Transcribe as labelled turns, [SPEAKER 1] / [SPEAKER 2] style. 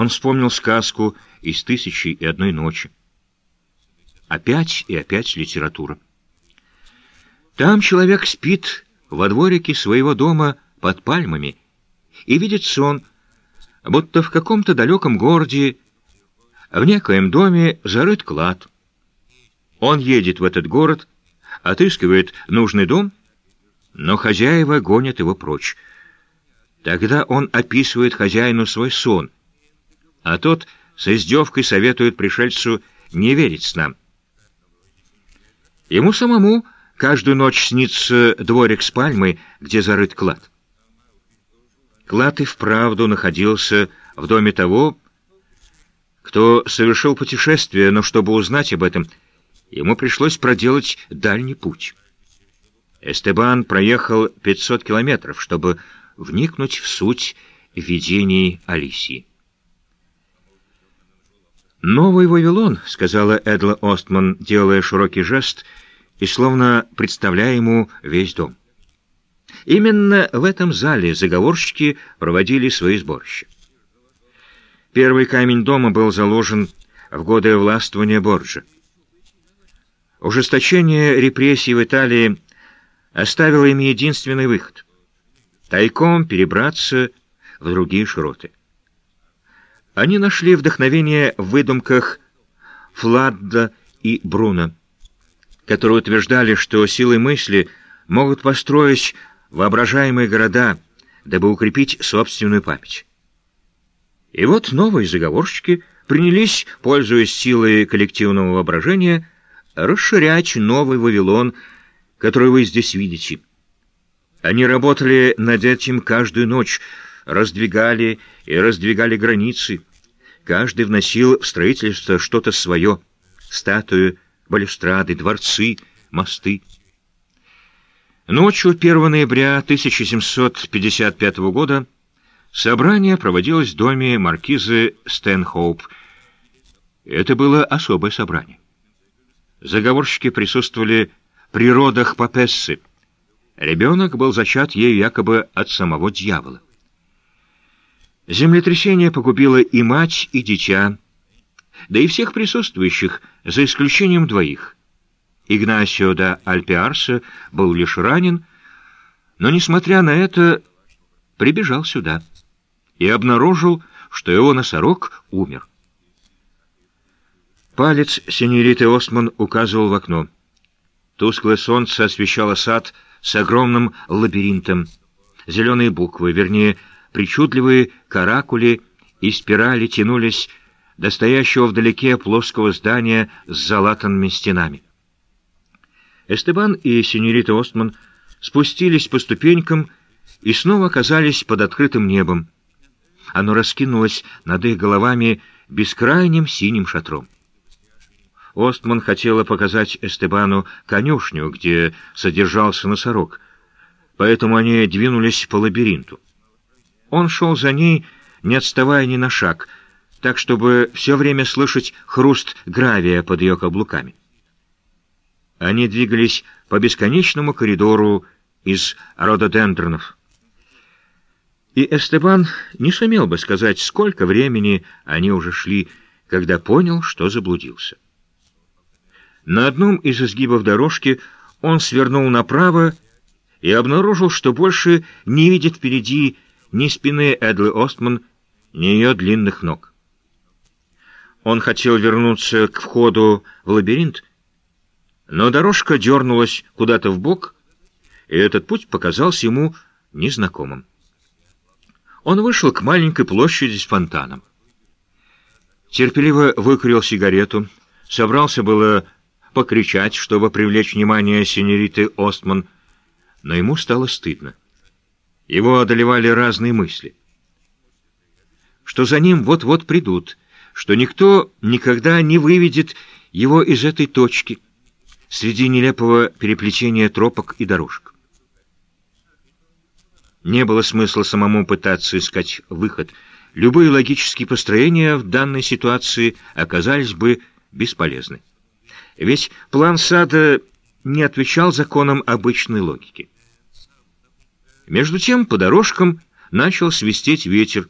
[SPEAKER 1] Он вспомнил сказку из «Тысячи и одной ночи». Опять и опять литература. Там человек спит во дворике своего дома под пальмами и видит сон, будто в каком-то далеком городе в некоем доме зарыт клад. Он едет в этот город, отыскивает нужный дом, но хозяева гонят его прочь. Тогда он описывает хозяину свой сон, а тот с издевкой советует пришельцу не верить снам. Ему самому каждую ночь снится дворик с пальмой, где зарыт клад. Клад и вправду находился в доме того, кто совершил путешествие, но чтобы узнать об этом, ему пришлось проделать дальний путь. Эстебан проехал 500 километров, чтобы вникнуть в суть видений Алисии. «Новый Вавилон», — сказала Эдла Остман, делая широкий жест и словно представляя ему весь дом. Именно в этом зале заговорщики проводили свои сборища. Первый камень дома был заложен в годы властвования Борджа. Ужесточение репрессий в Италии оставило им единственный выход — тайком перебраться в другие широты. Они нашли вдохновение в выдумках Фладда и Бруно, которые утверждали, что силой мысли могут построить воображаемые города, дабы укрепить собственную память. И вот новые заговорщики принялись, пользуясь силой коллективного воображения, расширять новый Вавилон, который вы здесь видите. Они работали над этим каждую ночь, раздвигали и раздвигали границы. Каждый вносил в строительство что-то свое — статуи, балюстрады, дворцы, мосты. Ночью 1 ноября 1755 года собрание проводилось в доме маркизы Стэнхоуп. Это было особое собрание. Заговорщики присутствовали при родах Папессы. Ребенок был зачат ею якобы от самого дьявола. Землетрясение погубило и мать, и дитя, да и всех присутствующих, за исключением двоих. Игнасио да Альпиарса был лишь ранен, но, несмотря на это, прибежал сюда и обнаружил, что его носорог умер. Палец сеньориты Осман указывал в окно. Тусклое солнце освещало сад с огромным лабиринтом. Зеленые буквы, вернее, причудливые каракули и спирали тянулись до стоящего вдалеке плоского здания с залатанными стенами. Эстебан и сеньорита Остман спустились по ступенькам и снова оказались под открытым небом. Оно раскинулось над их головами бескрайним синим шатром. Остман хотела показать Эстебану конюшню, где содержался носорог, поэтому они двинулись по лабиринту. Он шел за ней, не отставая ни на шаг, так, чтобы все время слышать хруст гравия под ее каблуками. Они двигались по бесконечному коридору из рододендронов. И Эстебан не сумел бы сказать, сколько времени они уже шли, когда понял, что заблудился. На одном из изгибов дорожки он свернул направо и обнаружил, что больше не видит впереди ни спины Эдлы Остман, ни ее длинных ног. Он хотел вернуться к входу в лабиринт, но дорожка дернулась куда-то в бок, и этот путь показался ему незнакомым. Он вышел к маленькой площади с фонтаном. Терпеливо выкурил сигарету, собрался было покричать, чтобы привлечь внимание сеньориты Остман, но ему стало стыдно. Его одолевали разные мысли. Что за ним вот-вот придут, что никто никогда не выведет его из этой точки, среди нелепого переплетения тропок и дорожек. Не было смысла самому пытаться искать выход. Любые логические построения в данной ситуации оказались бы бесполезны. Ведь план сада не отвечал законам обычной логики. Между тем по дорожкам начал свистеть ветер,